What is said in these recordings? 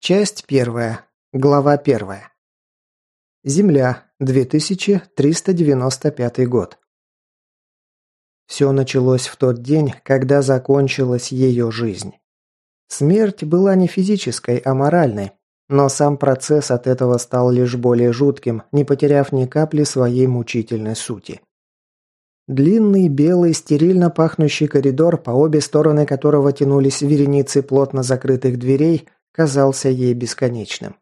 Часть первая. Глава первая. Земля. 2395 год. Все началось в тот день, когда закончилась ее жизнь. Смерть была не физической, а моральной, но сам процесс от этого стал лишь более жутким, не потеряв ни капли своей мучительной сути. Длинный, белый, стерильно пахнущий коридор, по обе стороны которого тянулись вереницы плотно закрытых дверей – казался ей бесконечным.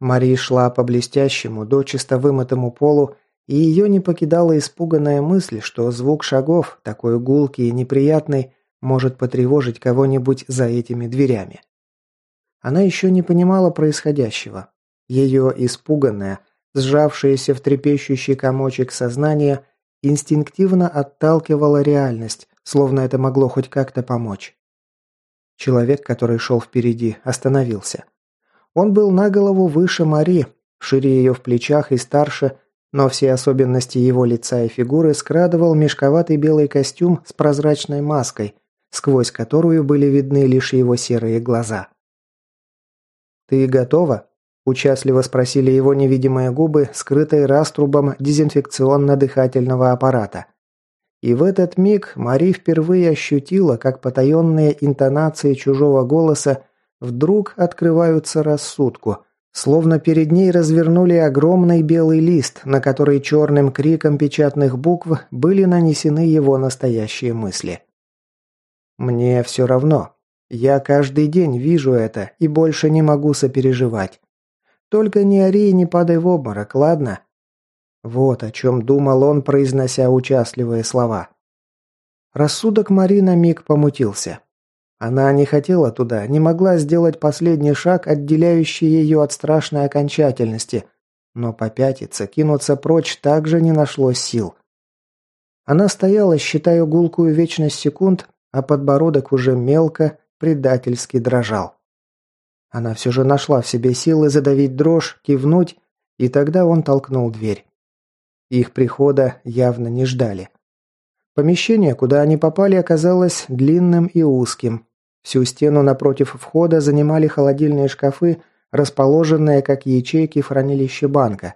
Мари шла по блестящему, до чисто вымытому полу, и ее не покидала испуганная мысль, что звук шагов, такой гулкий и неприятный, может потревожить кого-нибудь за этими дверями. Она еще не понимала происходящего. Ее испуганное, сжавшееся в трепещущий комочек сознание, инстинктивно отталкивало реальность, словно это могло хоть как-то помочь. Человек, который шел впереди, остановился. Он был на голову выше Мари, шире ее в плечах и старше, но все особенности его лица и фигуры скрадывал мешковатый белый костюм с прозрачной маской, сквозь которую были видны лишь его серые глаза. «Ты готова?» – участливо спросили его невидимые губы, скрытые раструбом дезинфекционно-дыхательного аппарата – и в этот миг Мари впервые ощутила, как потаенные интонации чужого голоса вдруг открываются рассудку, словно перед ней развернули огромный белый лист, на который черным криком печатных букв были нанесены его настоящие мысли. «Мне все равно. Я каждый день вижу это и больше не могу сопереживать. Только не ори и не падай в обморок, ладно?» Вот о чем думал он, произнося участливые слова. Рассудок Марина миг помутился. Она не хотела туда, не могла сделать последний шаг, отделяющий ее от страшной окончательности, но попятиться, кинуться прочь также не нашло сил. Она стояла, считая гулкую вечность секунд, а подбородок уже мелко, предательски дрожал. Она все же нашла в себе силы задавить дрожь, кивнуть, и тогда он толкнул дверь. Их прихода явно не ждали. Помещение, куда они попали, оказалось длинным и узким. Всю стену напротив входа занимали холодильные шкафы, расположенные как ячейки в банка.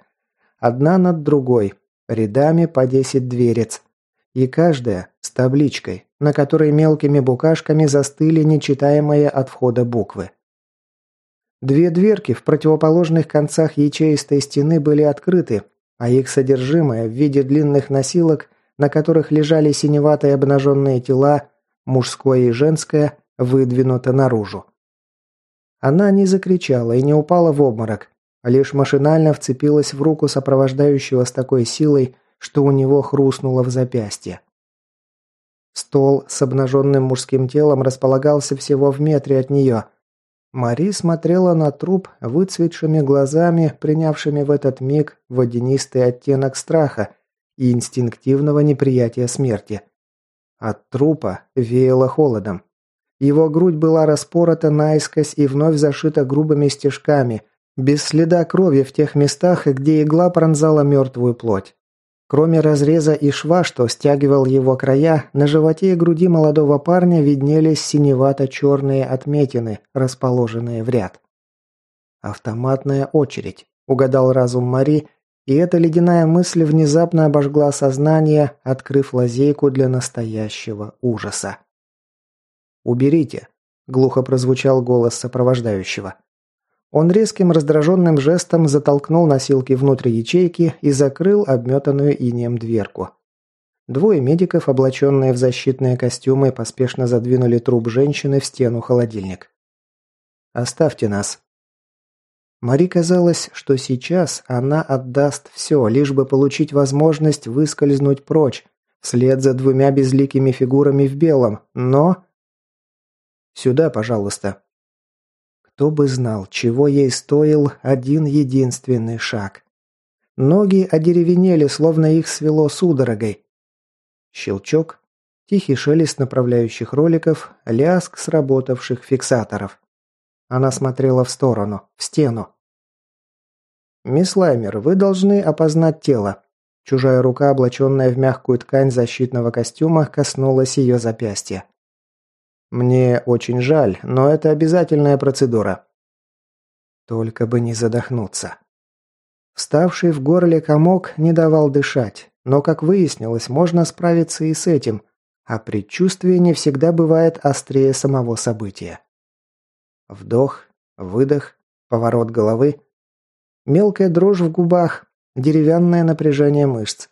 Одна над другой, рядами по 10 дверец. И каждая с табличкой, на которой мелкими букашками застыли нечитаемые от входа буквы. Две дверки в противоположных концах ячеистой стены были открыты, а их содержимое в виде длинных носилок, на которых лежали синеватые обнаженные тела, мужское и женское, выдвинуто наружу. Она не закричала и не упала в обморок, а лишь машинально вцепилась в руку сопровождающего с такой силой, что у него хрустнуло в запястье. Стол с обнаженным мужским телом располагался всего в метре от нее, Мари смотрела на труп выцветшими глазами, принявшими в этот миг водянистый оттенок страха и инстинктивного неприятия смерти. От трупа веяло холодом. Его грудь была распорота наискось и вновь зашита грубыми стежками, без следа крови в тех местах, где игла пронзала мертвую плоть. Кроме разреза и шва, что стягивал его края, на животе и груди молодого парня виднелись синевато-черные отметины, расположенные в ряд. «Автоматная очередь», – угадал разум Мари, и эта ледяная мысль внезапно обожгла сознание, открыв лазейку для настоящего ужаса. «Уберите», – глухо прозвучал голос сопровождающего. Он резким раздраженным жестом затолкнул носилки внутрь ячейки и закрыл обметанную инеем дверку. Двое медиков, облаченные в защитные костюмы, поспешно задвинули труп женщины в стену холодильник. «Оставьте нас». Мари казалось, что сейчас она отдаст все, лишь бы получить возможность выскользнуть прочь, вслед за двумя безликими фигурами в белом, но... «Сюда, пожалуйста», кто бы знал, чего ей стоил один единственный шаг. Ноги одеревенели, словно их свело судорогой. Щелчок, тихий шелест направляющих роликов, лязг сработавших фиксаторов. Она смотрела в сторону, в стену. «Мисс Лаймер, вы должны опознать тело». Чужая рука, облаченная в мягкую ткань защитного костюма, коснулась ее запястья. Мне очень жаль, но это обязательная процедура. Только бы не задохнуться. Вставший в горле комок не давал дышать, но, как выяснилось, можно справиться и с этим, а предчувствие не всегда бывает острее самого события. Вдох, выдох, поворот головы. Мелкая дрожь в губах, деревянное напряжение мышц.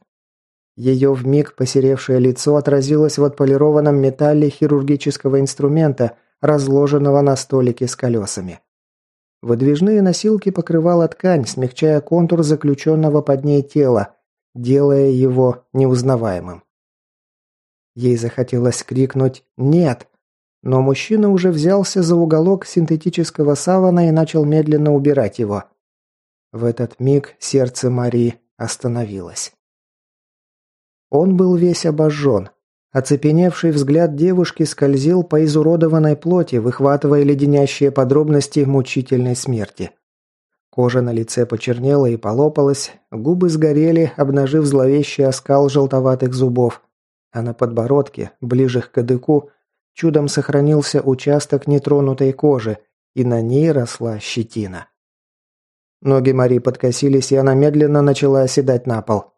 Ее вмиг посеревшее лицо отразилось в отполированном металле хирургического инструмента, разложенного на столике с колесами. Выдвижные носилки покрывала ткань, смягчая контур заключенного под ней тела, делая его неузнаваемым. Ей захотелось крикнуть «Нет!», но мужчина уже взялся за уголок синтетического савана и начал медленно убирать его. В этот миг сердце Марии остановилось. Он был весь обожжен. Оцепеневший взгляд девушки скользил по изуродованной плоти, выхватывая леденящие подробности мучительной смерти. Кожа на лице почернела и полопалась, губы сгорели, обнажив зловещий оскал желтоватых зубов, а на подбородке, ближе к кадыку, чудом сохранился участок нетронутой кожи, и на ней росла щетина. Ноги Мари подкосились, и она медленно начала оседать на пол.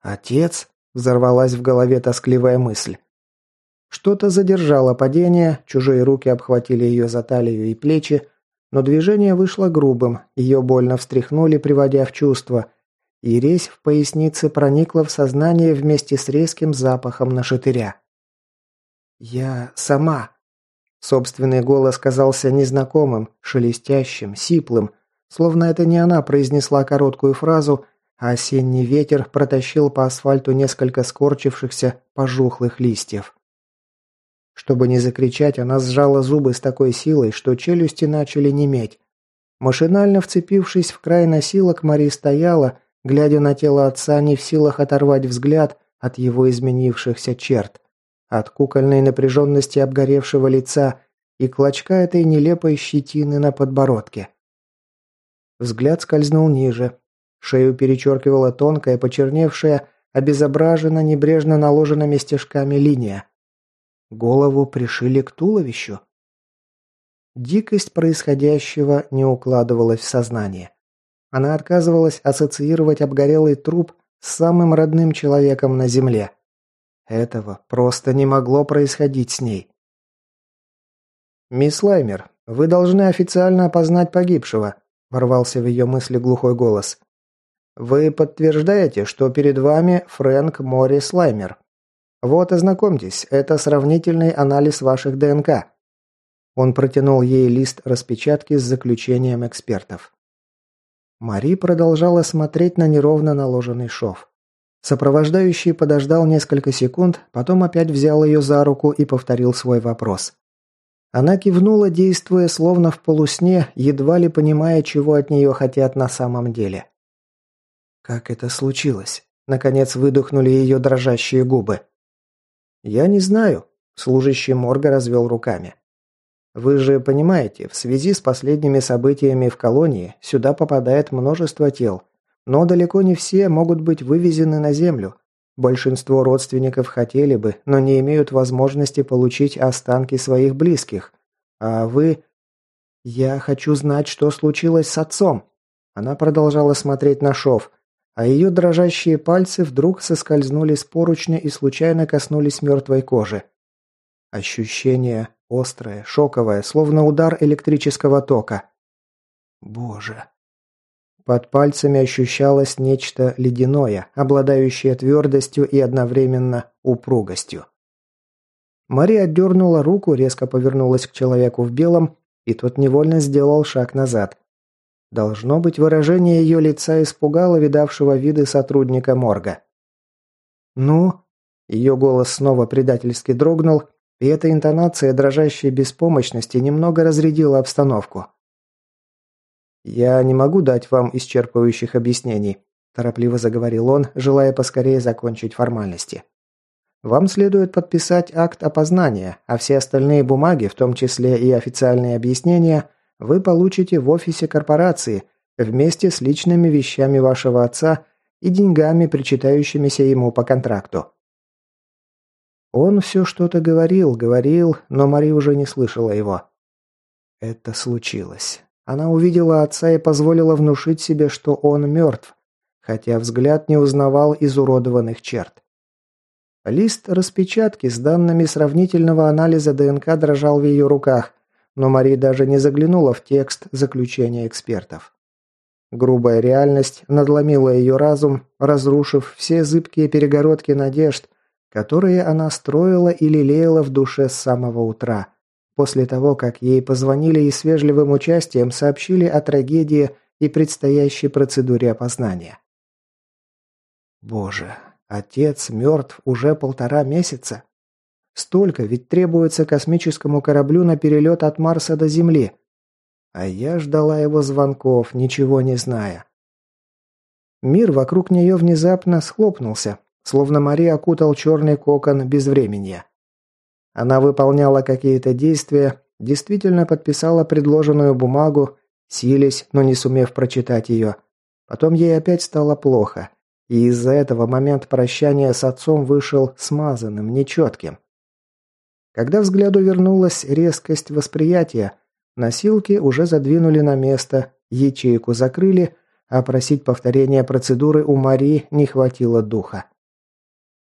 «Отец?» Взорвалась в голове тоскливая мысль. Что-то задержало падение, чужие руки обхватили ее за талию и плечи, но движение вышло грубым, ее больно встряхнули, приводя в чувство, и резь в пояснице проникла в сознание вместе с резким запахом нашатыря. «Я сама», Собственный голос казался незнакомым, шелестящим, сиплым, словно это не она произнесла короткую фразу, осенний ветер протащил по асфальту несколько скорчившихся пожухлых листьев. Чтобы не закричать, она сжала зубы с такой силой, что челюсти начали неметь. Машинально вцепившись в край носилок, Мари стояла, глядя на тело отца, не в силах оторвать взгляд от его изменившихся черт, от кукольной напряженности обгоревшего лица и клочка этой нелепой щетины на подбородке. Взгляд скользнул ниже, Шею перечеркивала тонкая, почерневшая, обезображена небрежно наложенными стежками линия. Голову пришили к туловищу. Дикость происходящего не укладывалась в сознание. Она отказывалась ассоциировать обгорелый труп с самым родным человеком на земле. Этого просто не могло происходить с ней. «Мисс Лаймер, вы должны официально опознать погибшего», – ворвался в ее мысли глухой голос. Вы подтверждаете, что перед вами Фрэнк Мори Слаймер. Вот ознакомьтесь, это сравнительный анализ ваших ДНК. Он протянул ей лист распечатки с заключением экспертов. Мари продолжала смотреть на неровно наложенный шов. Сопровождающий подождал несколько секунд, потом опять взял ее за руку и повторил свой вопрос. Она кивнула, действуя словно в полусне, едва ли понимая, чего от нее хотят на самом деле. Как это случилось? Наконец выдохнули ее дрожащие губы. «Я не знаю», – служащий морга развел руками. «Вы же понимаете, в связи с последними событиями в колонии сюда попадает множество тел, но далеко не все могут быть вывезены на землю. Большинство родственников хотели бы, но не имеют возможности получить останки своих близких. А вы...» «Я хочу знать, что случилось с отцом», – она продолжала смотреть на шов – а ее дрожащие пальцы вдруг соскользнули с поручня и случайно коснулись мертвой кожи. Ощущение острое, шоковое, словно удар электрического тока. Боже. Под пальцами ощущалось нечто ледяное, обладающее твердостью и одновременно упругостью. Мария дернула руку, резко повернулась к человеку в белом, и тот невольно сделал шаг назад. Должно быть, выражение ее лица испугало видавшего виды сотрудника морга. «Ну?» Ее голос снова предательски дрогнул, и эта интонация дрожащей беспомощности немного разрядила обстановку. «Я не могу дать вам исчерпывающих объяснений», – торопливо заговорил он, желая поскорее закончить формальности. «Вам следует подписать акт опознания, а все остальные бумаги, в том числе и официальные объяснения – вы получите в офисе корпорации вместе с личными вещами вашего отца и деньгами, причитающимися ему по контракту. Он все что-то говорил, говорил, но Мари уже не слышала его. Это случилось. Она увидела отца и позволила внушить себе, что он мертв, хотя взгляд не узнавал изуродованных черт. Лист распечатки с данными сравнительного анализа ДНК дрожал в ее руках – но Мари даже не заглянула в текст заключения экспертов. Грубая реальность надломила ее разум, разрушив все зыбкие перегородки надежд, которые она строила и лелеяла в душе с самого утра, после того, как ей позвонили и с вежливым участием сообщили о трагедии и предстоящей процедуре опознания. «Боже, отец мертв уже полтора месяца!» Столько ведь требуется космическому кораблю на перелет от Марса до Земли. А я ждала его звонков, ничего не зная. Мир вокруг нее внезапно схлопнулся, словно Мария окутал черный кокон безвременья. Она выполняла какие-то действия, действительно подписала предложенную бумагу, сились, но не сумев прочитать ее. Потом ей опять стало плохо, и из-за этого момент прощания с отцом вышел смазанным, нечетким. Когда взгляду вернулась резкость восприятия, носилки уже задвинули на место, ячейку закрыли, а просить повторения процедуры у Марии не хватило духа.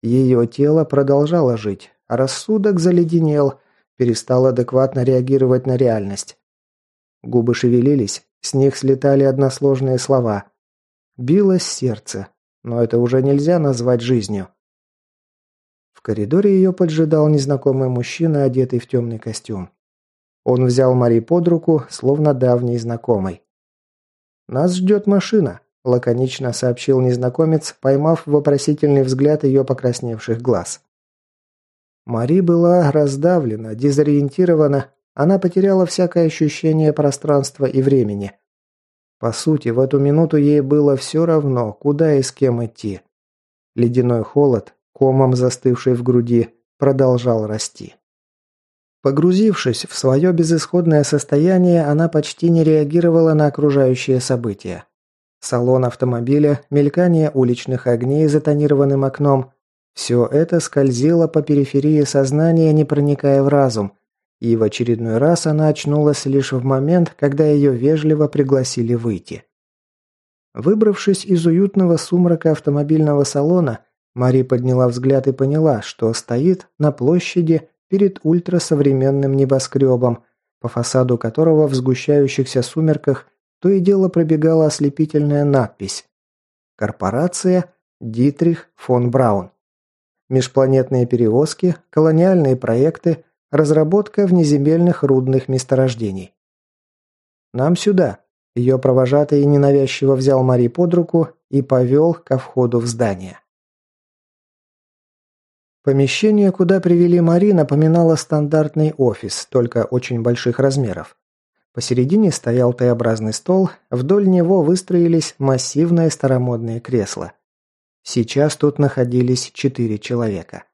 Ее тело продолжало жить, а рассудок заледенел, перестал адекватно реагировать на реальность. Губы шевелились, с них слетали односложные слова. Билось сердце, но это уже нельзя назвать жизнью коридоре ее поджидал незнакомый мужчина, одетый в темный костюм. Он взял Мари под руку, словно давний знакомый. «Нас ждет машина», – лаконично сообщил незнакомец, поймав вопросительный взгляд ее покрасневших глаз. Мари была раздавлена, дезориентирована, она потеряла всякое ощущение пространства и времени. По сути, в эту минуту ей было все равно, куда и с кем идти. Ледяной холод комом застывший в груди, продолжал расти. Погрузившись в свое безысходное состояние, она почти не реагировала на окружающие события. Салон автомобиля, мелькание уличных огней за тонированным окном – все это скользило по периферии сознания, не проникая в разум, и в очередной раз она очнулась лишь в момент, когда ее вежливо пригласили выйти. Выбравшись из уютного сумрака автомобильного салона – Мари подняла взгляд и поняла, что стоит на площади перед ультрасовременным небоскребом, по фасаду которого в сгущающихся сумерках то и дело пробегала ослепительная надпись «Корпорация Дитрих фон Браун». Межпланетные перевозки, колониальные проекты, разработка внеземельных рудных месторождений. «Нам сюда», ее провожатый ненавязчиво взял Мари под руку и повел ко входу в здание. Помещение, куда привели Мари, напоминало стандартный офис, только очень больших размеров. Посередине стоял Т-образный стол, вдоль него выстроились массивные старомодные кресла. Сейчас тут находились четыре человека.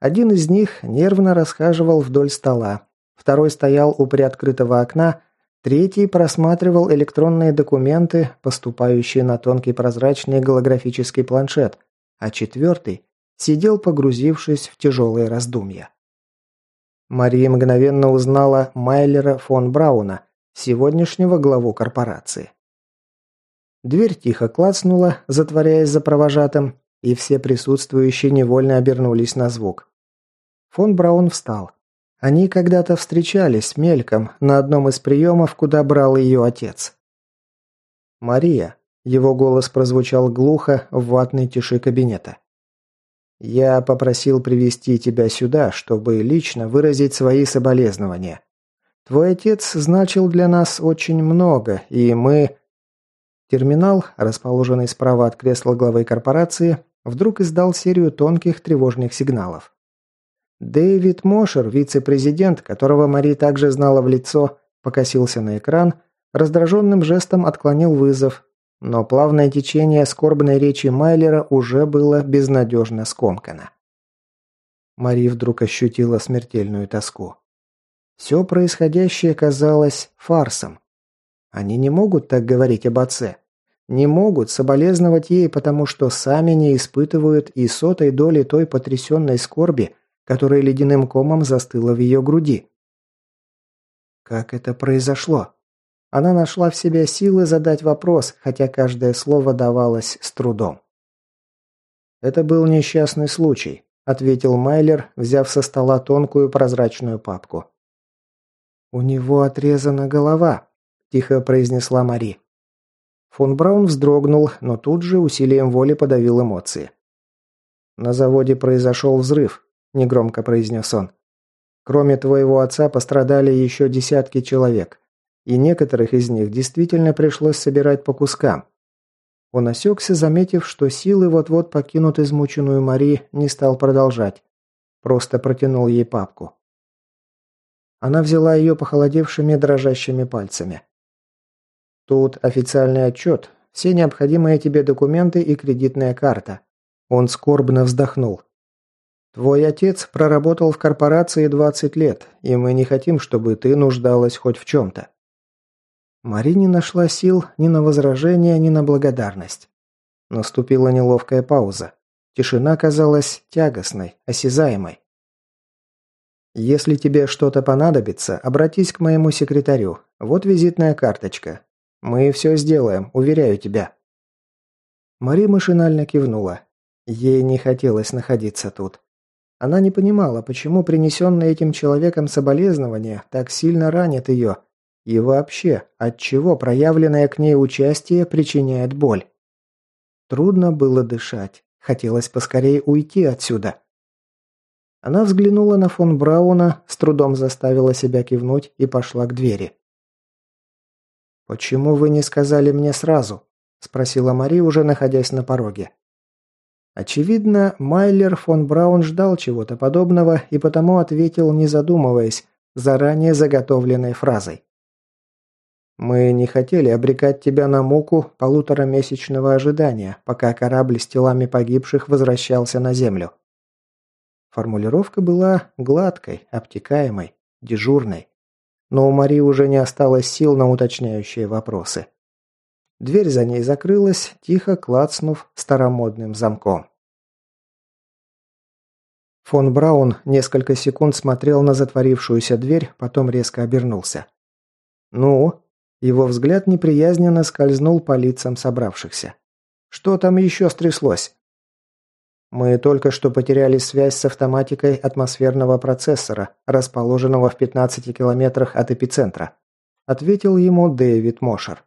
Один из них нервно расхаживал вдоль стола, второй стоял у приоткрытого окна, третий просматривал электронные документы, поступающие на тонкий прозрачный голографический планшет, а четвертый сидел, погрузившись в тяжелые раздумья. Мария мгновенно узнала Майлера фон Брауна, сегодняшнего главу корпорации. Дверь тихо клацнула, затворяясь за провожатым, и все присутствующие невольно обернулись на звук. Фон Браун встал. Они когда-то встречались мельком на одном из приемов, куда брал ее отец. «Мария», — его голос прозвучал глухо в ватной тиши кабинета. Я попросил привести тебя сюда, чтобы лично выразить свои соболезнования. Твой отец значил для нас очень много, и мы...» Терминал, расположенный справа от кресла главы корпорации, вдруг издал серию тонких тревожных сигналов. Дэвид Мошер, вице-президент, которого Мари также знала в лицо, покосился на экран, раздраженным жестом отклонил вызов, но плавное течение скорбной речи Майлера уже было безнадежно скомкано. Мари вдруг ощутила смертельную тоску. Все происходящее казалось фарсом. Они не могут так говорить об отце. Не могут соболезновать ей, потому что сами не испытывают и сотой доли той потрясенной скорби, которая ледяным комом застыла в ее груди. Как это произошло? Она нашла в себе силы задать вопрос, хотя каждое слово давалось с трудом. «Это был несчастный случай», – ответил Майлер, взяв со стола тонкую прозрачную папку. «У него отрезана голова», – тихо произнесла Мари. Фон Браун вздрогнул, но тут же усилием воли подавил эмоции. «На заводе произошел взрыв», – негромко произнес он. «Кроме твоего отца пострадали еще десятки человек и некоторых из них действительно пришлось собирать по кускам. Он осекся, заметив, что силы вот-вот покинут измученную Мари, не стал продолжать. Просто протянул ей папку. Она взяла ее похолодевшими дрожащими пальцами. «Тут официальный отчет, все необходимые тебе документы и кредитная карта». Он скорбно вздохнул. «Твой отец проработал в корпорации 20 лет, и мы не хотим, чтобы ты нуждалась хоть в чем-то. Мари не нашла сил ни на возражение, ни на благодарность. Наступила неловкая пауза. Тишина казалась тягостной, осязаемой. «Если тебе что-то понадобится, обратись к моему секретарю. Вот визитная карточка. Мы все сделаем, уверяю тебя». Мари машинально кивнула. Ей не хотелось находиться тут. Она не понимала, почему принесенные этим человеком соболезнования так сильно ранят ее – и вообще, от чего проявленное к ней участие причиняет боль? Трудно было дышать. Хотелось поскорее уйти отсюда. Она взглянула на фон Брауна, с трудом заставила себя кивнуть и пошла к двери. «Почему вы не сказали мне сразу?» – спросила Мари, уже находясь на пороге. Очевидно, Майлер фон Браун ждал чего-то подобного и потому ответил, не задумываясь, заранее заготовленной фразой. Мы не хотели обрекать тебя на муку полуторамесячного ожидания, пока корабль с телами погибших возвращался на Землю. Формулировка была гладкой, обтекаемой, дежурной. Но у Мари уже не осталось сил на уточняющие вопросы. Дверь за ней закрылась, тихо клацнув старомодным замком. Фон Браун несколько секунд смотрел на затворившуюся дверь, потом резко обернулся. «Ну?» Его взгляд неприязненно скользнул по лицам собравшихся. «Что там еще стряслось?» «Мы только что потеряли связь с автоматикой атмосферного процессора, расположенного в 15 километрах от эпицентра», ответил ему Дэвид Мошер.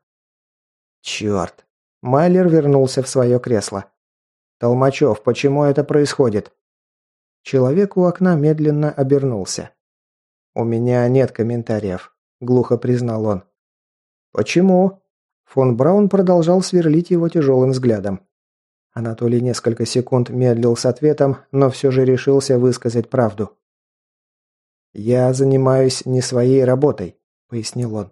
«Черт!» Майлер вернулся в свое кресло. «Толмачев, почему это происходит?» Человек у окна медленно обернулся. «У меня нет комментариев», – глухо признал он. «Почему?» Фон Браун продолжал сверлить его тяжелым взглядом. Анатолий несколько секунд медлил с ответом, но все же решился высказать правду. «Я занимаюсь не своей работой», – пояснил он.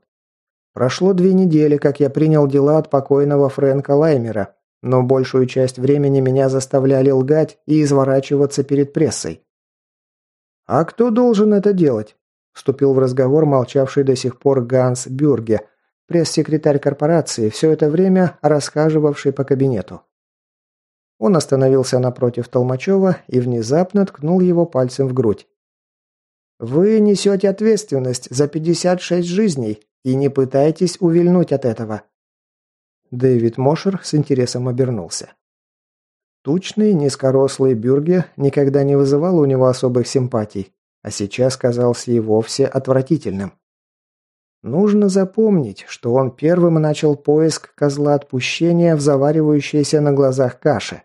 «Прошло две недели, как я принял дела от покойного Фрэнка Лаймера, но большую часть времени меня заставляли лгать и изворачиваться перед прессой». «А кто должен это делать?» – вступил в разговор молчавший до сих пор Ганс Бюрге, пресс-секретарь корпорации, все это время рассказывавший по кабинету. Он остановился напротив Толмачева и внезапно ткнул его пальцем в грудь. «Вы несете ответственность за 56 жизней и не пытайтесь увильнуть от этого». Дэвид Мошер с интересом обернулся. Тучный, низкорослый Бюрге никогда не вызывал у него особых симпатий, а сейчас казался и вовсе отвратительным. Нужно запомнить, что он первым начал поиск козла отпущения в заваривающейся на глазах каше.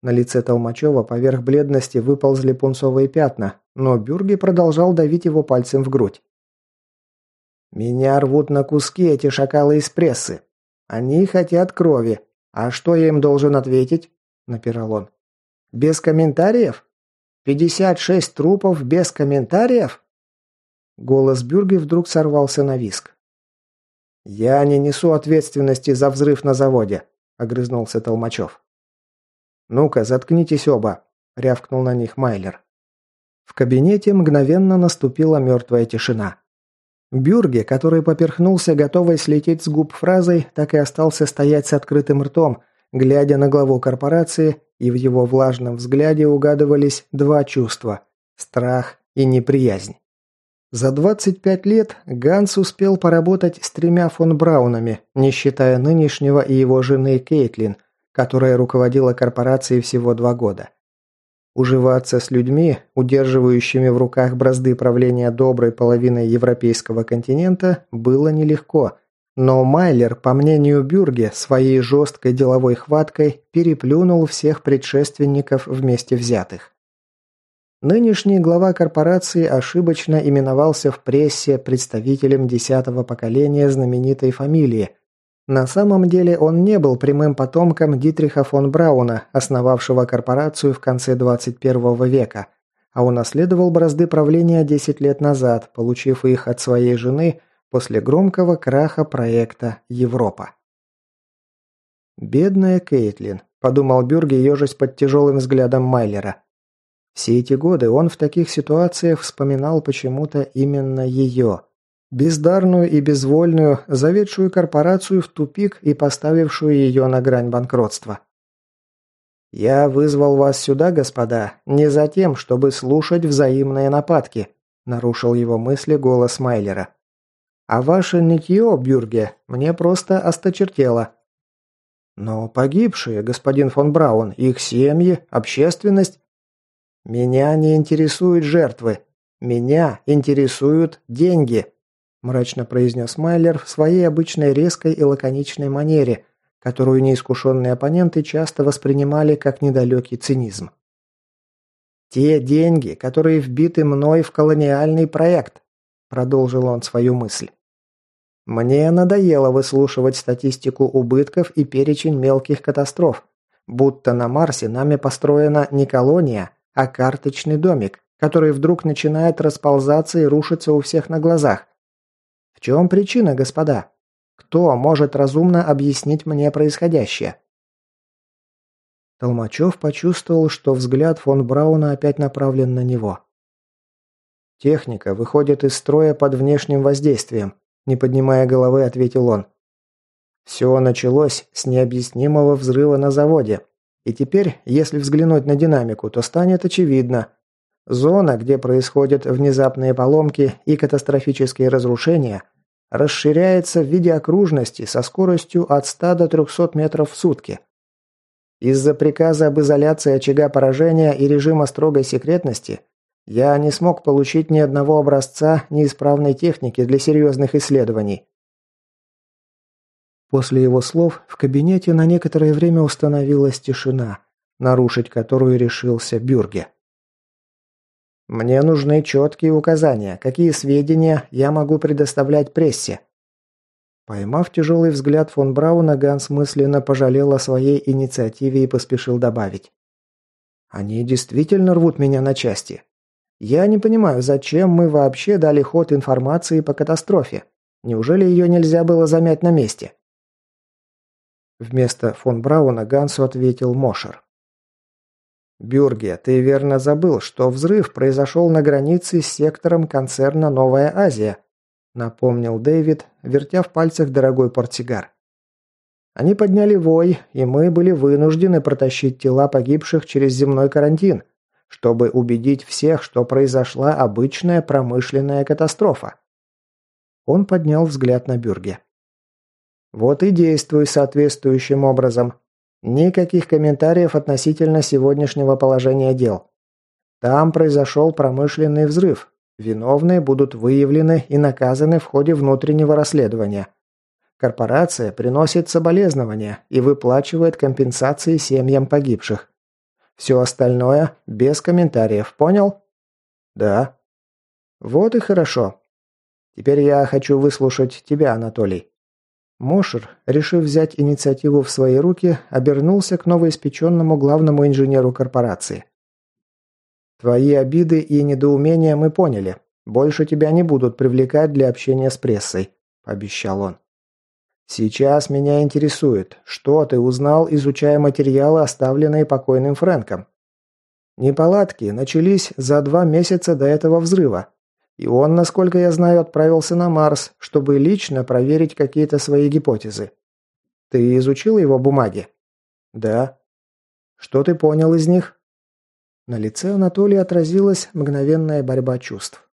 На лице Толмачева поверх бледности выползли пунцовые пятна, но Бюрги продолжал давить его пальцем в грудь. «Меня рвут на куски эти шакалы из прессы. Они хотят крови. А что я им должен ответить?» – напирал он. «Без комментариев? 56 трупов без комментариев?» Голос Бюрги вдруг сорвался на виск. «Я не несу ответственности за взрыв на заводе», – огрызнулся Толмачев. «Ну-ка, заткнитесь оба», – рявкнул на них Майлер. В кабинете мгновенно наступила мертвая тишина. Бюрге, который поперхнулся, готовый слететь с губ фразой, так и остался стоять с открытым ртом, глядя на главу корпорации, и в его влажном взгляде угадывались два чувства – страх и неприязнь. За 25 лет Ганс успел поработать с тремя фон Браунами, не считая нынешнего и его жены Кейтлин, которая руководила корпорацией всего два года. Уживаться с людьми, удерживающими в руках бразды правления доброй половины европейского континента, было нелегко, но Майлер, по мнению Бюрге, своей жесткой деловой хваткой переплюнул всех предшественников вместе взятых. Нынешний глава корпорации ошибочно именовался в прессе представителем десятого поколения знаменитой фамилии. На самом деле он не был прямым потомком Дитриха фон Брауна, основавшего корпорацию в конце 21 века, а унаследовал бразды правления 10 лет назад, получив их от своей жены после громкого краха проекта «Европа». «Бедная Кейтлин», – подумал Бюрге, ежась под тяжелым взглядом Майлера – все эти годы он в таких ситуациях вспоминал почему-то именно ее. Бездарную и безвольную, заведшую корпорацию в тупик и поставившую ее на грань банкротства. «Я вызвал вас сюда, господа, не за тем, чтобы слушать взаимные нападки», нарушил его мысли голос Майлера. «А ваше нытье, Бюрге, мне просто осточертело». «Но погибшие, господин фон Браун, их семьи, общественность...» «Меня не интересуют жертвы. Меня интересуют деньги», – мрачно произнес Майлер в своей обычной резкой и лаконичной манере, которую неискушенные оппоненты часто воспринимали как недалекий цинизм. «Те деньги, которые вбиты мной в колониальный проект», – продолжил он свою мысль. «Мне надоело выслушивать статистику убытков и перечень мелких катастроф, будто на Марсе нами построена не колония, а карточный домик, который вдруг начинает расползаться и рушиться у всех на глазах. В чем причина, господа? Кто может разумно объяснить мне происходящее? Толмачев почувствовал, что взгляд фон Брауна опять направлен на него. «Техника выходит из строя под внешним воздействием», – не поднимая головы, ответил он. «Все началось с необъяснимого взрыва на заводе, и теперь, если взглянуть на динамику, то станет очевидно. Зона, где происходят внезапные поломки и катастрофические разрушения, расширяется в виде окружности со скоростью от 100 до 300 метров в сутки. Из-за приказа об изоляции очага поражения и режима строгой секретности я не смог получить ни одного образца неисправной техники для серьезных исследований. После его слов в кабинете на некоторое время установилась тишина, нарушить которую решился Бюрге. «Мне нужны четкие указания, какие сведения я могу предоставлять прессе». Поймав тяжелый взгляд фон Брауна, Ганс мысленно пожалел о своей инициативе и поспешил добавить. «Они действительно рвут меня на части. Я не понимаю, зачем мы вообще дали ход информации по катастрофе. Неужели ее нельзя было замять на месте?» Вместо фон Брауна Гансу ответил Мошер. «Бюрге, ты верно забыл, что взрыв произошел на границе с сектором концерна «Новая Азия», напомнил Дэвид, вертя в пальцах дорогой портсигар. Они подняли вой, и мы были вынуждены протащить тела погибших через земной карантин, чтобы убедить всех, что произошла обычная промышленная катастрофа. Он поднял взгляд на Бюрге. Вот и действуй соответствующим образом. Никаких комментариев относительно сегодняшнего положения дел. Там произошел промышленный взрыв. Виновные будут выявлены и наказаны в ходе внутреннего расследования. Корпорация приносит соболезнования и выплачивает компенсации семьям погибших. Все остальное без комментариев, понял? Да. Вот и хорошо. Теперь я хочу выслушать тебя, Анатолий. Мошер, решив взять инициативу в свои руки, обернулся к новоиспеченному главному инженеру корпорации. «Твои обиды и недоумения мы поняли. Больше тебя не будут привлекать для общения с прессой», – пообещал он. «Сейчас меня интересует, что ты узнал, изучая материалы, оставленные покойным Фрэнком?» Неполадки начались за два месяца до этого взрыва. И он, насколько я знаю, отправился на Марс, чтобы лично проверить какие-то свои гипотезы. Ты изучил его бумаги? Да. Что ты понял из них? На лице Анатолия отразилась мгновенная борьба чувств.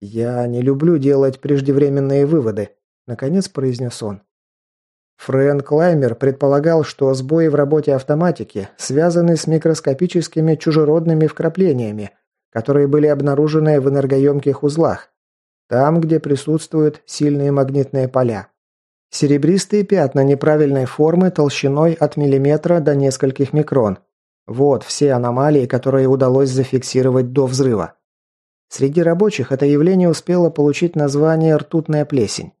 «Я не люблю делать преждевременные выводы», – наконец произнес он. Фрэнк Лаймер предполагал, что сбои в работе автоматики связаны с микроскопическими чужеродными вкраплениями, которые были обнаружены в энергоемких узлах, там, где присутствуют сильные магнитные поля. Серебристые пятна неправильной формы толщиной от миллиметра до нескольких микрон. Вот все аномалии, которые удалось зафиксировать до взрыва. Среди рабочих это явление успело получить название «ртутная плесень».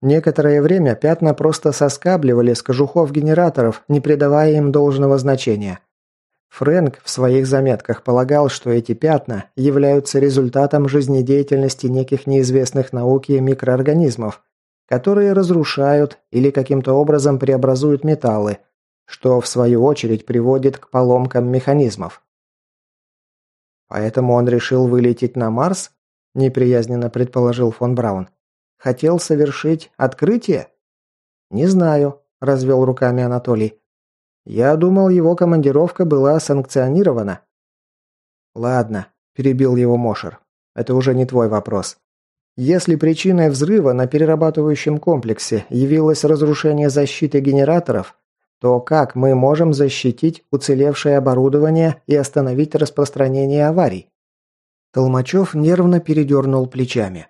Некоторое время пятна просто соскабливали с кожухов генераторов, не придавая им должного значения. Фрэнк в своих заметках полагал, что эти пятна являются результатом жизнедеятельности неких неизвестных науке микроорганизмов, которые разрушают или каким-то образом преобразуют металлы, что в свою очередь приводит к поломкам механизмов. Поэтому он решил вылететь на Марс, неприязненно предположил фон Браун. Хотел совершить открытие? Не знаю, развел руками Анатолий. Я думал, его командировка была санкционирована». «Ладно», – перебил его Мошер. «Это уже не твой вопрос. Если причиной взрыва на перерабатывающем комплексе явилось разрушение защиты генераторов, то как мы можем защитить уцелевшее оборудование и остановить распространение аварий?» Толмачев нервно передернул плечами.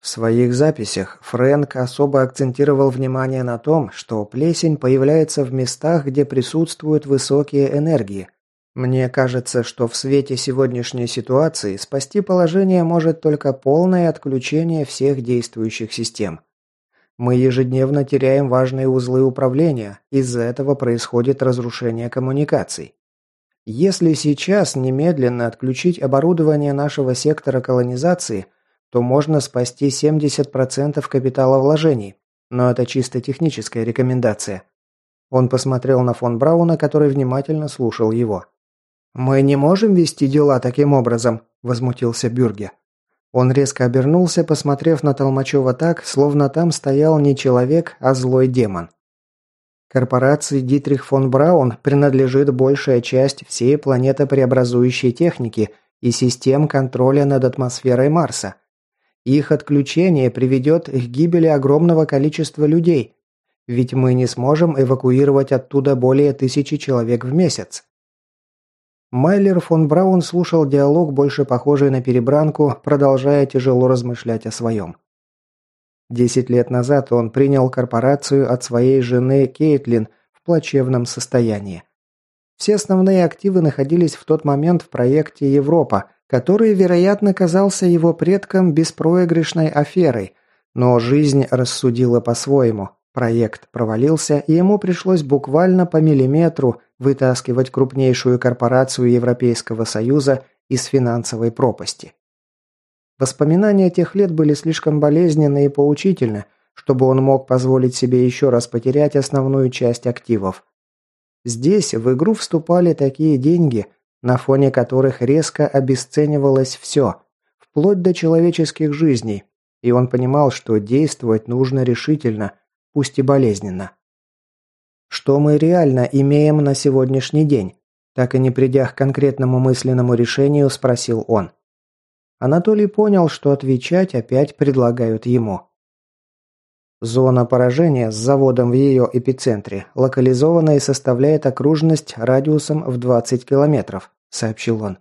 В своих записях Фрэнк особо акцентировал внимание на том, что плесень появляется в местах, где присутствуют высокие энергии. Мне кажется, что в свете сегодняшней ситуации спасти положение может только полное отключение всех действующих систем. Мы ежедневно теряем важные узлы управления, из-за этого происходит разрушение коммуникаций. Если сейчас немедленно отключить оборудование нашего сектора колонизации – то можно спасти 70% капитала вложений. Но это чисто техническая рекомендация. Он посмотрел на фон Брауна, который внимательно слушал его. «Мы не можем вести дела таким образом», – возмутился Бюрге. Он резко обернулся, посмотрев на Толмачева так, словно там стоял не человек, а злой демон. Корпорации Дитрих фон Браун принадлежит большая часть всей планетопреобразующей техники и систем контроля над атмосферой Марса. Их отключение приведет к гибели огромного количества людей, ведь мы не сможем эвакуировать оттуда более тысячи человек в месяц. Майлер фон Браун слушал диалог, больше похожий на перебранку, продолжая тяжело размышлять о своем. Десять лет назад он принял корпорацию от своей жены Кейтлин в плачевном состоянии. Все основные активы находились в тот момент в проекте «Европа», который, вероятно, казался его предкам беспроигрышной аферой, но жизнь рассудила по-своему. Проект провалился, и ему пришлось буквально по миллиметру вытаскивать крупнейшую корпорацию Европейского Союза из финансовой пропасти. Воспоминания тех лет были слишком болезненны и поучительны, чтобы он мог позволить себе еще раз потерять основную часть активов. Здесь в игру вступали такие деньги – на фоне которых резко обесценивалось все, вплоть до человеческих жизней, и он понимал, что действовать нужно решительно, пусть и болезненно. Что мы реально имеем на сегодняшний день? Так и не придя к конкретному мысленному решению, спросил он. Анатолий понял, что отвечать опять предлагают ему. Зона поражения с заводом в ее эпицентре локализована и составляет окружность радиусом в 20 километров, сообщил он.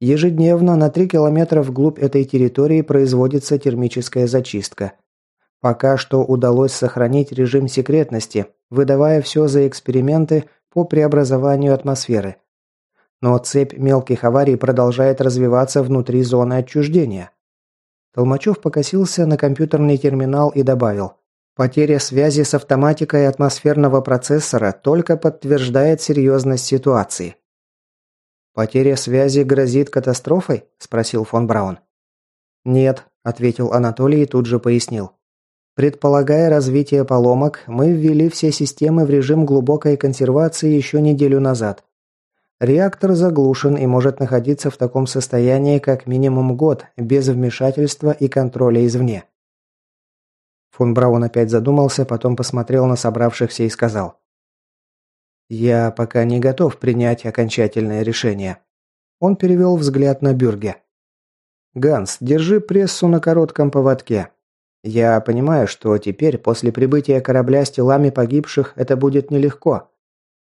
Ежедневно на 3 километра вглубь этой территории производится термическая зачистка. Пока что удалось сохранить режим секретности, выдавая все за эксперименты по преобразованию атмосферы. Но цепь мелких аварий продолжает развиваться внутри зоны отчуждения. Толмачев покосился на компьютерный терминал и добавил. «Потеря связи с автоматикой атмосферного процессора только подтверждает серьезность ситуации». «Потеря связи грозит катастрофой?» – спросил фон Браун. «Нет», – ответил Анатолий и тут же пояснил. «Предполагая развитие поломок, мы ввели все системы в режим глубокой консервации еще неделю назад. Реактор заглушен и может находиться в таком состоянии как минимум год, без вмешательства и контроля извне. Фон Браун опять задумался, потом посмотрел на собравшихся и сказал. «Я пока не готов принять окончательное решение». Он перевел взгляд на Бюрге. «Ганс, держи прессу на коротком поводке. Я понимаю, что теперь, после прибытия корабля с телами погибших, это будет нелегко.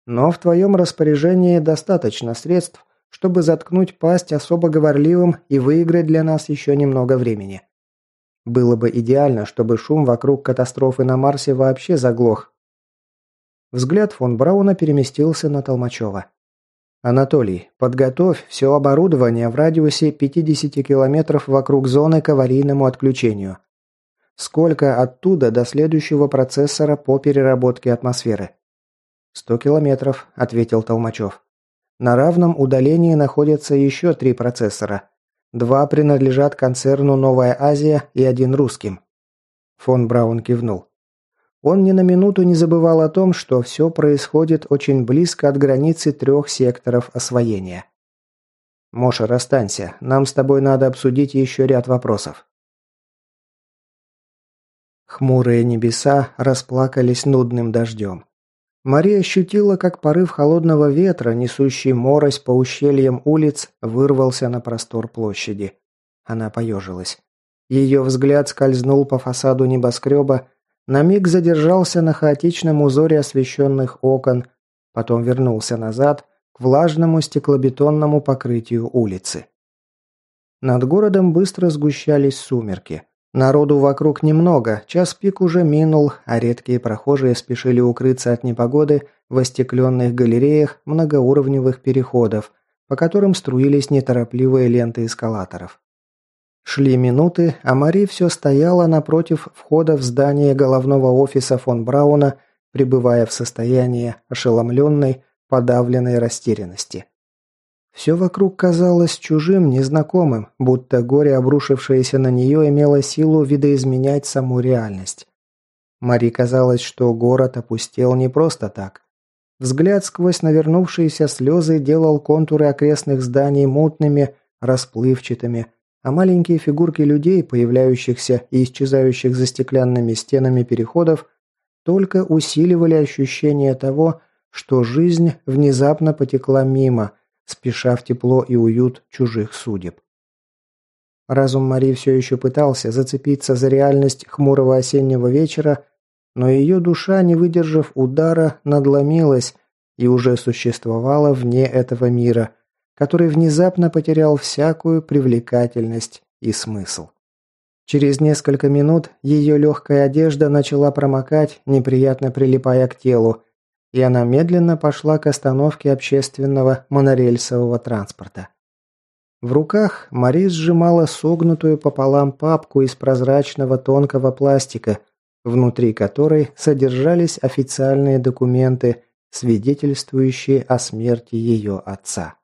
Но в твоем распоряжении достаточно средств, чтобы заткнуть пасть особо говорливым и выиграть для нас еще немного времени. Было бы идеально, чтобы шум вокруг катастрофы на Марсе вообще заглох. Взгляд фон Брауна переместился на Толмачева. «Анатолий, подготовь все оборудование в радиусе 50 километров вокруг зоны к аварийному отключению. Сколько оттуда до следующего процессора по переработке атмосферы?» «Сто километров», – ответил Толмачев. «На равном удалении находятся еще три процессора. Два принадлежат концерну «Новая Азия» и один русским». Фон Браун кивнул. Он ни на минуту не забывал о том, что все происходит очень близко от границы трех секторов освоения. «Моша, расстанься. Нам с тобой надо обсудить еще ряд вопросов». Хмурые небеса расплакались нудным дождем. Мария ощутила, как порыв холодного ветра, несущий морось по ущельям улиц, вырвался на простор площади. Она поежилась. Ее взгляд скользнул по фасаду небоскреба, на миг задержался на хаотичном узоре освещенных окон, потом вернулся назад к влажному стеклобетонному покрытию улицы. Над городом быстро сгущались сумерки – Народу вокруг немного, час пик уже минул, а редкие прохожие спешили укрыться от непогоды в остекленных галереях многоуровневых переходов, по которым струились неторопливые ленты эскалаторов. Шли минуты, а Мари все стояла напротив входа в здание головного офиса фон Брауна, пребывая в состоянии ошеломленной, подавленной растерянности. Все вокруг казалось чужим, незнакомым, будто горе, обрушившееся на нее, имело силу видоизменять саму реальность. Мари казалось, что город опустел не просто так. Взгляд сквозь навернувшиеся слезы делал контуры окрестных зданий мутными, расплывчатыми, а маленькие фигурки людей, появляющихся и исчезающих за стеклянными стенами переходов, только усиливали ощущение того, что жизнь внезапно потекла мимо – спеша в тепло и уют чужих судеб. Разум Мари все еще пытался зацепиться за реальность хмурого осеннего вечера, но ее душа, не выдержав удара, надломилась и уже существовала вне этого мира, который внезапно потерял всякую привлекательность и смысл. Через несколько минут ее легкая одежда начала промокать, неприятно прилипая к телу, и она медленно пошла к остановке общественного монорельсового транспорта. В руках Мари сжимала согнутую пополам папку из прозрачного тонкого пластика, внутри которой содержались официальные документы, свидетельствующие о смерти ее отца.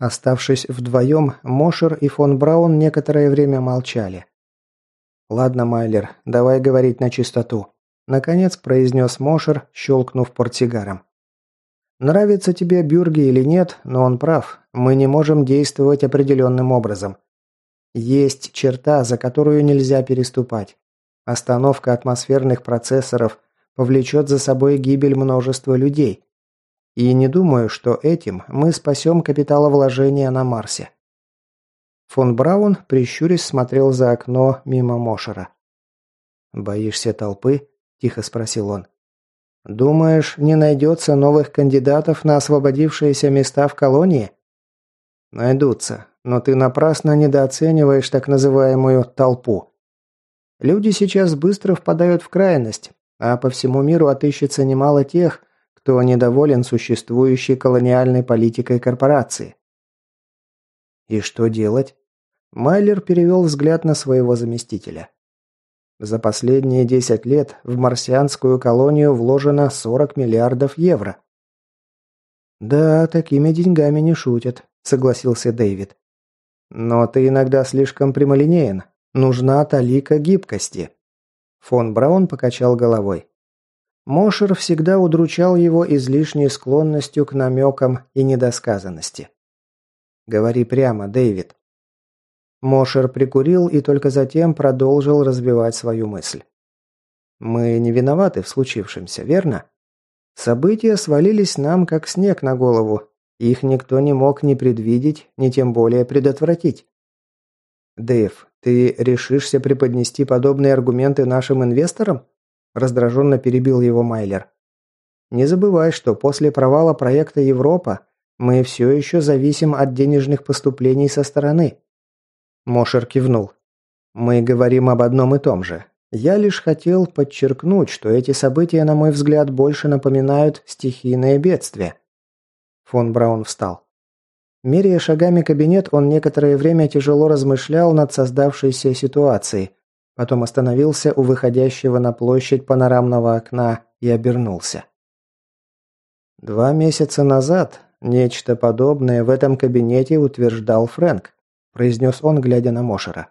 Оставшись вдвоем, Мошер и фон Браун некоторое время молчали. «Ладно, Майлер, давай говорить на чистоту», Наконец произнес Мошер, щелкнув портсигаром. «Нравится тебе Бюрги или нет, но он прав. Мы не можем действовать определенным образом. Есть черта, за которую нельзя переступать. Остановка атмосферных процессоров повлечет за собой гибель множества людей. И не думаю, что этим мы спасем капиталовложения на Марсе». Фон Браун, прищурясь, смотрел за окно мимо Мошера. «Боишься толпы?» тихо спросил он. «Думаешь, не найдется новых кандидатов на освободившиеся места в колонии?» «Найдутся, но ты напрасно недооцениваешь так называемую «толпу». Люди сейчас быстро впадают в крайность, а по всему миру отыщется немало тех, кто недоволен существующей колониальной политикой корпорации. И что делать? Майлер перевел взгляд на своего заместителя. За последние 10 лет в марсианскую колонию вложено 40 миллиардов евро. «Да, такими деньгами не шутят», – согласился Дэвид. «Но ты иногда слишком прямолинеен. Нужна талика гибкости». Фон Браун покачал головой. Мошер всегда удручал его излишней склонностью к намекам и недосказанности. «Говори прямо, Дэвид. Мошер прикурил и только затем продолжил развивать свою мысль. «Мы не виноваты в случившемся, верно? События свалились нам, как снег на голову. Их никто не мог ни предвидеть, ни тем более предотвратить. Дэйв, ты решишься преподнести подобные аргументы нашим инвесторам?» Раздраженно перебил его Майлер. «Не забывай, что после провала проекта «Европа» мы все еще зависим от денежных поступлений со стороны». Мошер кивнул. «Мы говорим об одном и том же. Я лишь хотел подчеркнуть, что эти события, на мой взгляд, больше напоминают стихийное бедствие». Фон Браун встал. Меряя шагами кабинет, он некоторое время тяжело размышлял над создавшейся ситуацией. Потом остановился у выходящего на площадь панорамного окна и обернулся. Два месяца назад нечто подобное в этом кабинете утверждал Фрэнк произнес он, глядя на Мошера.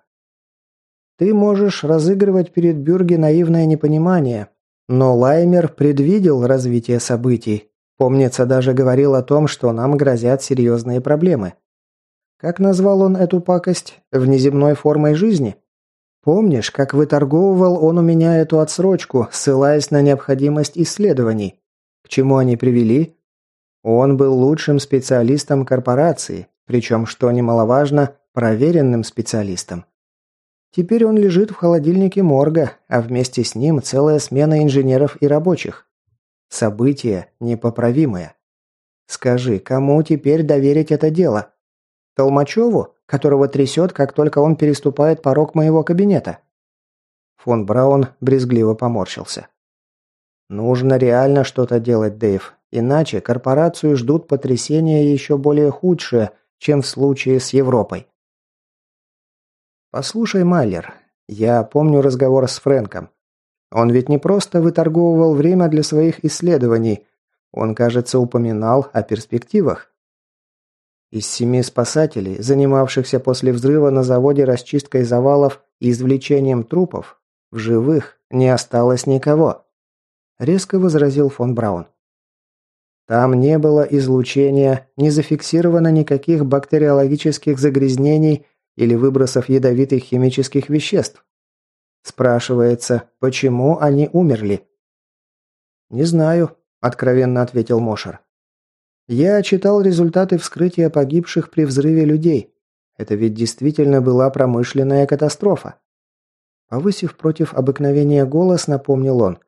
«Ты можешь разыгрывать перед Бюрге наивное непонимание, но Лаймер предвидел развитие событий. Помнится, даже говорил о том, что нам грозят серьезные проблемы. Как назвал он эту пакость? Внеземной формой жизни? Помнишь, как выторговывал он у меня эту отсрочку, ссылаясь на необходимость исследований? К чему они привели? Он был лучшим специалистом корпорации, причем, что немаловажно, проверенным специалистом. Теперь он лежит в холодильнике морга, а вместе с ним целая смена инженеров и рабочих. Событие непоправимое. Скажи, кому теперь доверить это дело? Толмачеву, которого трясет, как только он переступает порог моего кабинета? Фон Браун брезгливо поморщился. Нужно реально что-то делать, Дэйв, иначе корпорацию ждут потрясения еще более худшие, чем в случае с Европой. «Послушай, Майлер, я помню разговор с Фрэнком. Он ведь не просто выторговывал время для своих исследований, он, кажется, упоминал о перспективах. Из семи спасателей, занимавшихся после взрыва на заводе расчисткой завалов и извлечением трупов, в живых не осталось никого», – резко возразил фон Браун. Там не было излучения, не зафиксировано никаких бактериологических загрязнений или выбросов ядовитых химических веществ. Спрашивается, почему они умерли? «Не знаю», – откровенно ответил Мошер. «Я читал результаты вскрытия погибших при взрыве людей. Это ведь действительно была промышленная катастрофа». Повысив против обыкновения голос, напомнил он.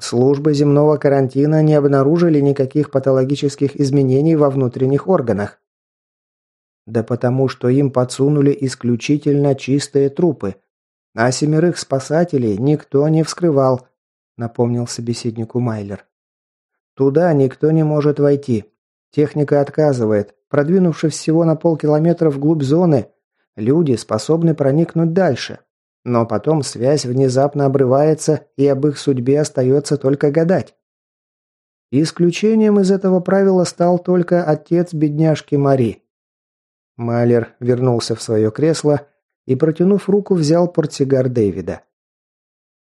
«Службы земного карантина не обнаружили никаких патологических изменений во внутренних органах. Да потому, что им подсунули исключительно чистые трупы. А семерых спасателей никто не вскрывал, напомнил собеседнику Майлер. Туда никто не может войти. Техника отказывает. Продвинувшись всего на полкилометра вглубь зоны, люди способны проникнуть дальше. Но потом связь внезапно обрывается, и об их судьбе остается только гадать. Исключением из этого правила стал только отец бедняжки Мари. Малер вернулся в свое кресло и, протянув руку, взял портсигар Дэвида.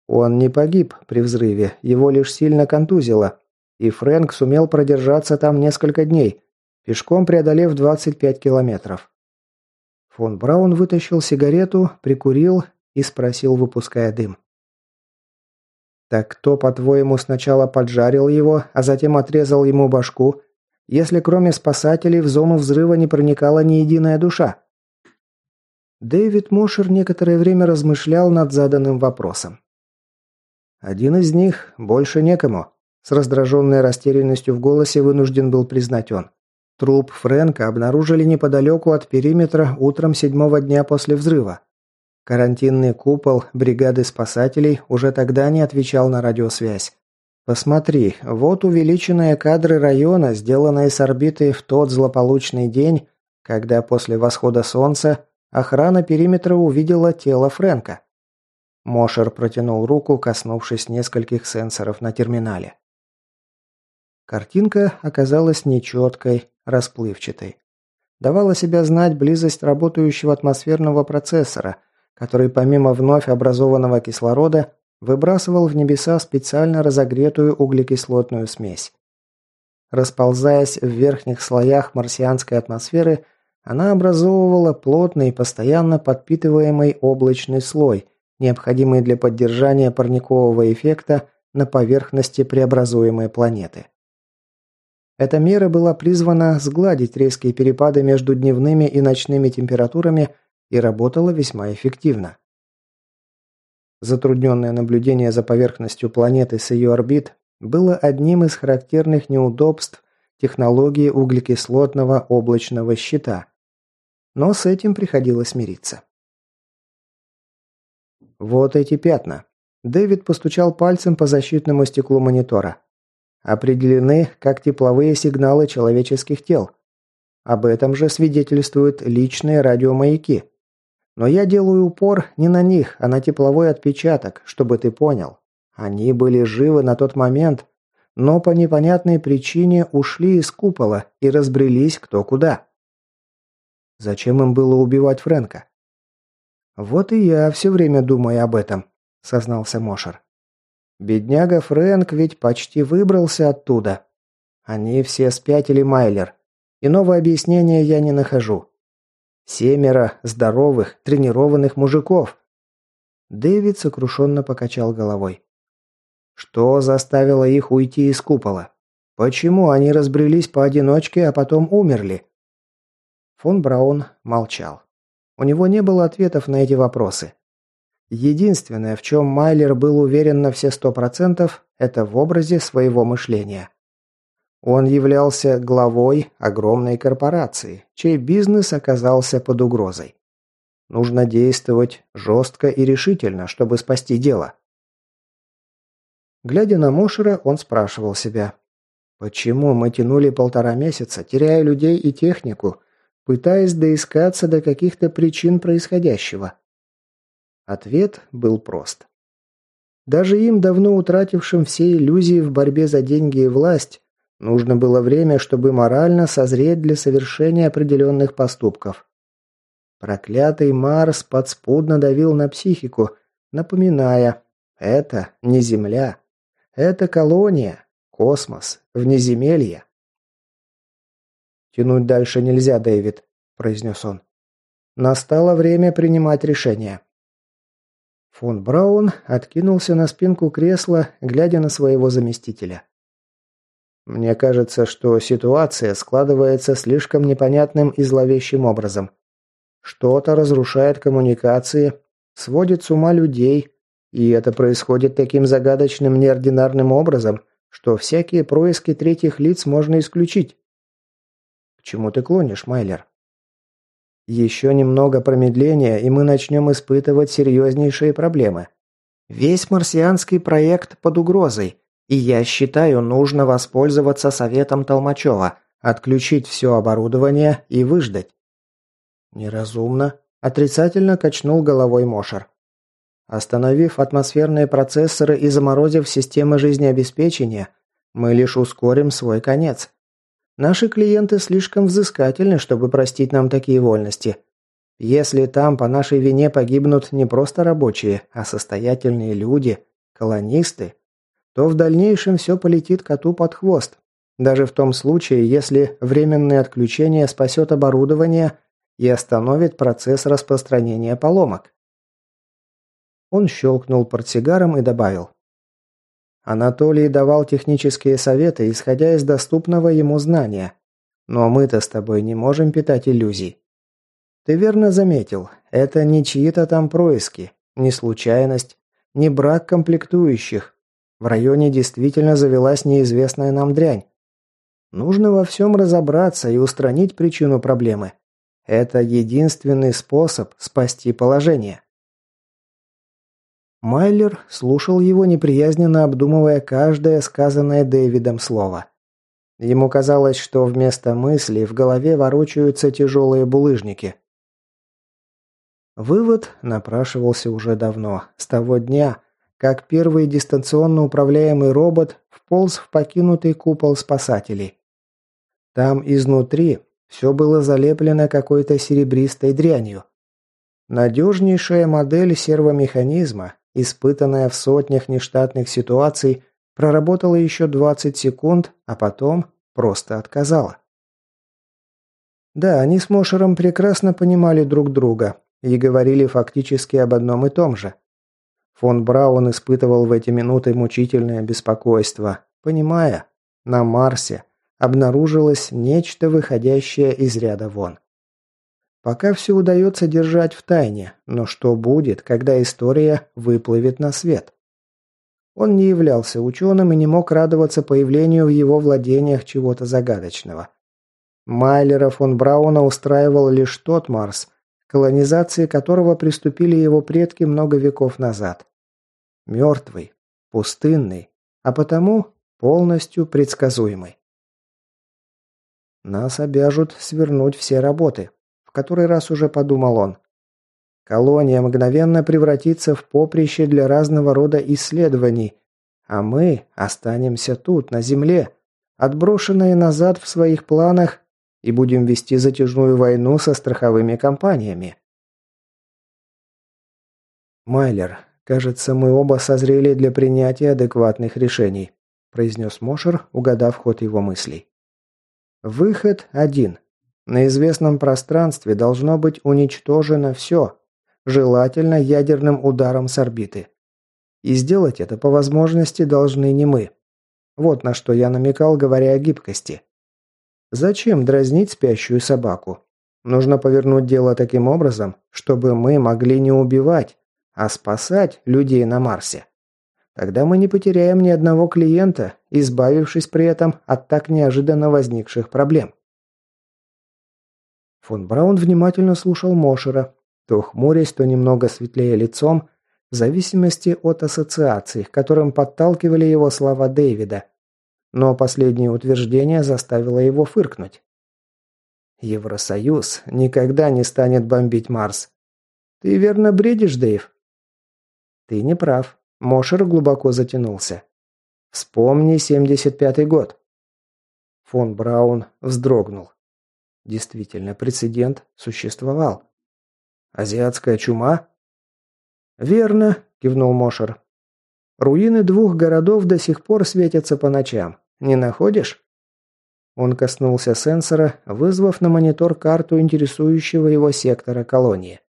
Он не погиб при взрыве, его лишь сильно контузило, и Фрэнк сумел продержаться там несколько дней, пешком преодолев 25 километров. Фон Браун вытащил сигарету, прикурил и спросил, выпуская дым. «Так кто, по-твоему, сначала поджарил его, а затем отрезал ему башку, если кроме спасателей в зону взрыва не проникала ни единая душа? Дэвид Мошер некоторое время размышлял над заданным вопросом. «Один из них, больше некому», – с раздраженной растерянностью в голосе вынужден был признать он. Труп Фрэнка обнаружили неподалеку от периметра утром седьмого дня после взрыва. Карантинный купол бригады спасателей уже тогда не отвечал на радиосвязь. Посмотри, вот увеличенные кадры района, сделанные с орбиты в тот злополучный день, когда после восхода солнца охрана периметра увидела тело Френка. Мошер протянул руку, коснувшись нескольких сенсоров на терминале. Картинка оказалась нечеткой, расплывчатой. Давала себя знать близость работающего атмосферного процессора, который помимо вновь образованного кислорода Выбрасывал в небеса специально разогретую углекислотную смесь. Расползаясь в верхних слоях марсианской атмосферы, она образовывала плотный, постоянно подпитываемый облачный слой, необходимый для поддержания парникового эффекта на поверхности преобразуемой планеты. Эта мера была призвана сгладить резкие перепады между дневными и ночными температурами и работала весьма эффективно. Затрудненное наблюдение за поверхностью планеты с ее орбит было одним из характерных неудобств технологии углекислотного облачного щита. Но с этим приходилось мириться. Вот эти пятна. Дэвид постучал пальцем по защитному стеклу монитора. Определены как тепловые сигналы человеческих тел. Об этом же свидетельствуют личные радиомаяки – но я делаю упор не на них, а на тепловой отпечаток, чтобы ты понял. Они были живы на тот момент, но по непонятной причине ушли из купола и разбрелись кто куда. Зачем им было убивать Френка? «Вот и я все время думаю об этом», – сознался Мошер. «Бедняга Фрэнк ведь почти выбрался оттуда. Они все спятили Майлер. Иного объяснения я не нахожу. Семеро здоровых, тренированных мужиков. Дэвид сокрушенно покачал головой. Что заставило их уйти из купола? Почему они разбрелись поодиночке, а потом умерли? Фон Браун молчал. У него не было ответов на эти вопросы. Единственное, в чем Майлер был уверен на все сто процентов, это в образе своего мышления. Он являлся главой огромной корпорации, чей бизнес оказался под угрозой. Нужно действовать жестко и решительно, чтобы спасти дело. Глядя на Мошера, он спрашивал себя, почему мы тянули полтора месяца, теряя людей и технику, пытаясь доискаться до каких-то причин происходящего? Ответ был прост. Даже им, давно утратившим все иллюзии в борьбе за деньги и власть, Нужно было время, чтобы морально созреть для совершения определенных поступков. Проклятый Марс подспудно давил на психику, напоминая «это не Земля, это колония, космос, внеземелье». «Тянуть дальше нельзя, Дэвид», – произнес он. «Настало время принимать решение». Фон Браун откинулся на спинку кресла, глядя на своего заместителя. Мне кажется, что ситуация складывается слишком непонятным и зловещим образом. Что-то разрушает коммуникации, сводит с ума людей, и это происходит таким загадочным неординарным образом, что всякие происки третьих лиц можно исключить. К чему ты клонишь, Майлер? Еще немного промедления, и мы начнем испытывать серьезнейшие проблемы. Весь марсианский проект под угрозой – и я считаю, нужно воспользоваться советом Толмачева, отключить все оборудование и выждать». «Неразумно», – отрицательно качнул головой Мошер. «Остановив атмосферные процессоры и заморозив системы жизнеобеспечения, мы лишь ускорим свой конец. Наши клиенты слишком взыскательны, чтобы простить нам такие вольности. Если там по нашей вине погибнут не просто рабочие, а состоятельные люди, колонисты, то в дальнейшем все полетит коту под хвост. Даже в том случае, если временное отключение спасет оборудование и остановит процесс распространения поломок. Он щелкнул портсигаром и добавил. Анатолий давал технические советы, исходя из доступного ему знания. Но мы-то с тобой не можем питать иллюзий. Ты верно заметил, это не чьи-то там происки, не случайность, не брак комплектующих, в районе действительно завелась неизвестная нам дрянь. Нужно во всем разобраться и устранить причину проблемы. Это единственный способ спасти положение. Майлер слушал его, неприязненно обдумывая каждое сказанное Дэвидом слово. Ему казалось, что вместо мыслей в голове ворочаются тяжелые булыжники. Вывод напрашивался уже давно, с того дня, как первый дистанционно управляемый робот вполз в покинутый купол спасателей. Там изнутри все было залеплено какой-то серебристой дрянью. Надежнейшая модель сервомеханизма, испытанная в сотнях нештатных ситуаций, проработала еще 20 секунд, а потом просто отказала. Да, они с Мошером прекрасно понимали друг друга и говорили фактически об одном и том же – Фон Браун испытывал в эти минуты мучительное беспокойство, понимая, на Марсе обнаружилось нечто, выходящее из ряда вон. Пока все удается держать в тайне, но что будет, когда история выплывет на свет? Он не являлся ученым и не мог радоваться появлению в его владениях чего-то загадочного. Майлера фон Брауна устраивал лишь тот Марс, колонизации которого приступили его предки много веков назад. Мертвый, пустынный, а потому полностью предсказуемый. Нас обяжут свернуть все работы, в который раз уже подумал он. Колония мгновенно превратится в поприще для разного рода исследований, а мы останемся тут, на земле, отброшенные назад в своих планах и будем вести затяжную войну со страховыми компаниями. Майлер, кажется, мы оба созрели для принятия адекватных решений, произнес Мошер, угадав ход его мыслей. Выход один. На известном пространстве должно быть уничтожено все, желательно ядерным ударом с орбиты. И сделать это по возможности должны не мы. Вот на что я намекал, говоря о гибкости. Зачем дразнить спящую собаку? Нужно повернуть дело таким образом, чтобы мы могли не убивать, а спасать людей на Марсе. Тогда мы не потеряем ни одного клиента, избавившись при этом от так неожиданно возникших проблем. Фон Браун внимательно слушал Мошера, то хмурясь, то немного светлее лицом, в зависимости от ассоциаций, которым подталкивали его слова Дэвида – но последнее утверждение заставило его фыркнуть. «Евросоюз никогда не станет бомбить Марс. Ты верно бредишь, Дэйв?» «Ты не прав». Мошер глубоко затянулся. «Вспомни 75-й год». Фон Браун вздрогнул. Действительно, прецедент существовал. «Азиатская чума?» «Верно», – кивнул Мошер. «Руины двух городов до сих пор светятся по ночам. Не находишь?» Он коснулся сенсора, вызвав на монитор карту интересующего его сектора колонии.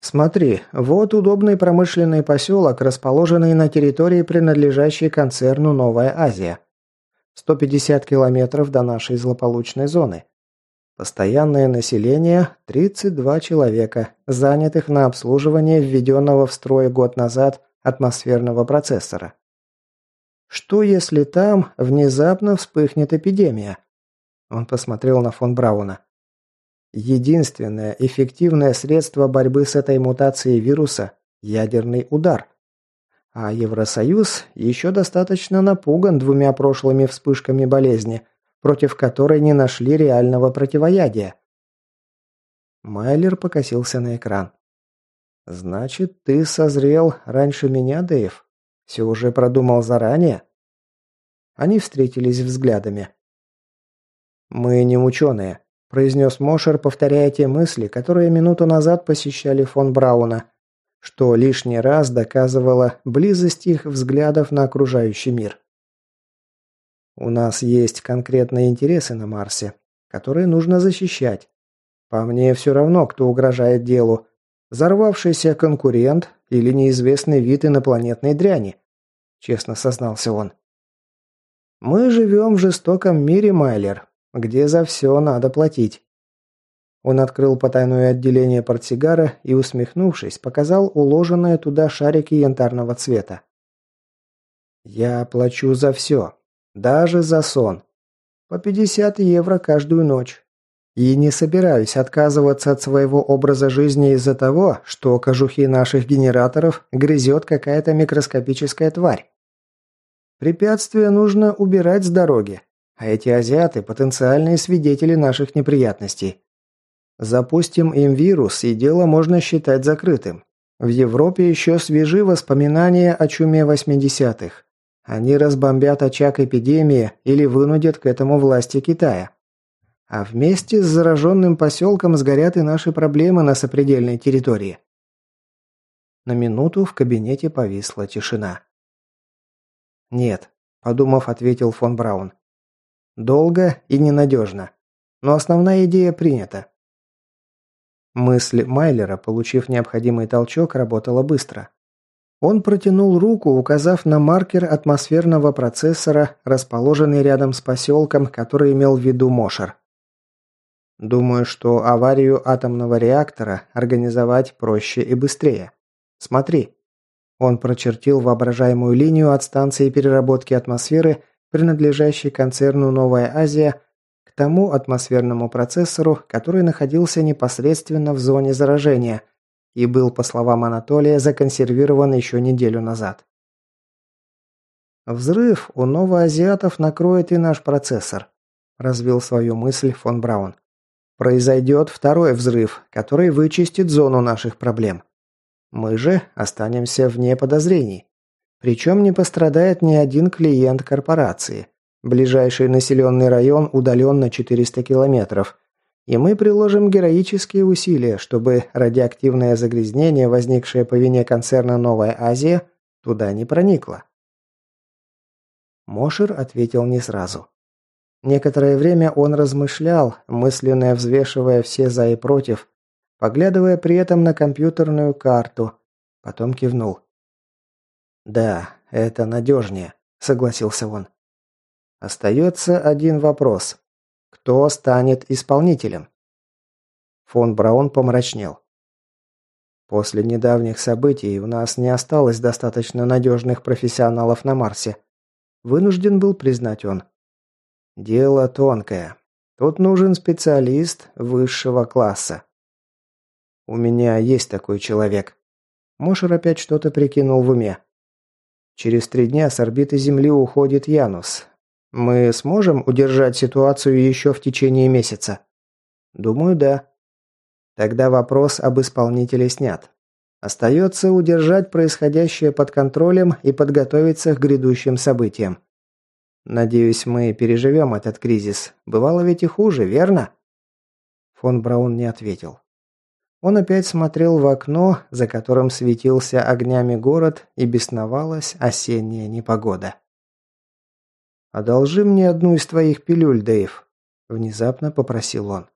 «Смотри, вот удобный промышленный поселок, расположенный на территории, принадлежащей концерну «Новая Азия». 150 километров до нашей злополучной зоны. Постоянное население – 32 человека, занятых на обслуживание введенного в строй год назад атмосферного процессора. Что если там внезапно вспыхнет эпидемия? Он посмотрел на фон Брауна. Единственное эффективное средство борьбы с этой мутацией вируса – ядерный удар. А Евросоюз еще достаточно напуган двумя прошлыми вспышками болезни, против которой не нашли реального противоядия. Майлер покосился на экран. «Значит, ты созрел раньше меня, Дэйв?» Все уже продумал заранее?» Они встретились взглядами. «Мы не ученые», – произнес Мошер, повторяя те мысли, которые минуту назад посещали фон Брауна, что лишний раз доказывало близость их взглядов на окружающий мир. «У нас есть конкретные интересы на Марсе, которые нужно защищать. По мне все равно, кто угрожает делу, Зарвавшийся конкурент или неизвестный вид инопланетной дряни», – честно сознался он. «Мы живем в жестоком мире, Майлер, где за все надо платить». Он открыл потайное отделение портсигара и, усмехнувшись, показал уложенные туда шарики янтарного цвета. «Я плачу за все. Даже за сон. По 50 евро каждую ночь. И не собираюсь отказываться от своего образа жизни из-за того, что кожухи наших генераторов грызет какая-то микроскопическая тварь. Препятствия нужно убирать с дороги, а эти азиаты – потенциальные свидетели наших неприятностей. Запустим им вирус, и дело можно считать закрытым. В Европе еще свежи воспоминания о чуме 80-х. Они разбомбят очаг эпидемии или вынудят к этому власти Китая. А вместе с зараженным поселком сгорят и наши проблемы на сопредельной территории. На минуту в кабинете повисла тишина. «Нет», – подумав, ответил фон Браун. «Долго и ненадежно. Но основная идея принята». Мысль Майлера, получив необходимый толчок, работала быстро. Он протянул руку, указав на маркер атмосферного процессора, расположенный рядом с поселком, который имел в виду Мошер. Думаю, что аварию атомного реактора организовать проще и быстрее. Смотри. Он прочертил воображаемую линию от станции переработки атмосферы, принадлежащей концерну «Новая Азия», к тому атмосферному процессору, который находился непосредственно в зоне заражения и был, по словам Анатолия, законсервирован еще неделю назад. «Взрыв у новоазиатов накроет и наш процессор», – развил свою мысль фон Браун. Произойдет второй взрыв, который вычистит зону наших проблем. Мы же останемся вне подозрений. Причем не пострадает ни один клиент корпорации. Ближайший населенный район удален на 400 километров. И мы приложим героические усилия, чтобы радиоактивное загрязнение, возникшее по вине концерна «Новая Азия», туда не проникло. Мошер ответил не сразу. Некоторое время он размышлял, мысленно взвешивая все «за» и «против», поглядывая при этом на компьютерную карту. Потом кивнул. «Да, это надежнее», – согласился он. Остается один вопрос. Кто станет исполнителем? Фон Браун помрачнел. После недавних событий у нас не осталось достаточно надежных профессионалов на Марсе. Вынужден был признать он. Дело тонкое. Тут нужен специалист высшего класса. У меня есть такой человек. Мошер опять что-то прикинул в уме. Через три дня с орбиты Земли уходит Янус. Мы сможем удержать ситуацию еще в течение месяца? Думаю, да. Тогда вопрос об исполнителе снят. Остается удержать происходящее под контролем и подготовиться к грядущим событиям. Надеюсь, мы переживем этот кризис. Бывало ведь и хуже, верно? Фон Браун не ответил. Он опять смотрел в окно, за которым светился огнями город и бесновалась осенняя непогода. «Одолжи мне одну из твоих пилюль, Дэйв», – внезапно попросил он.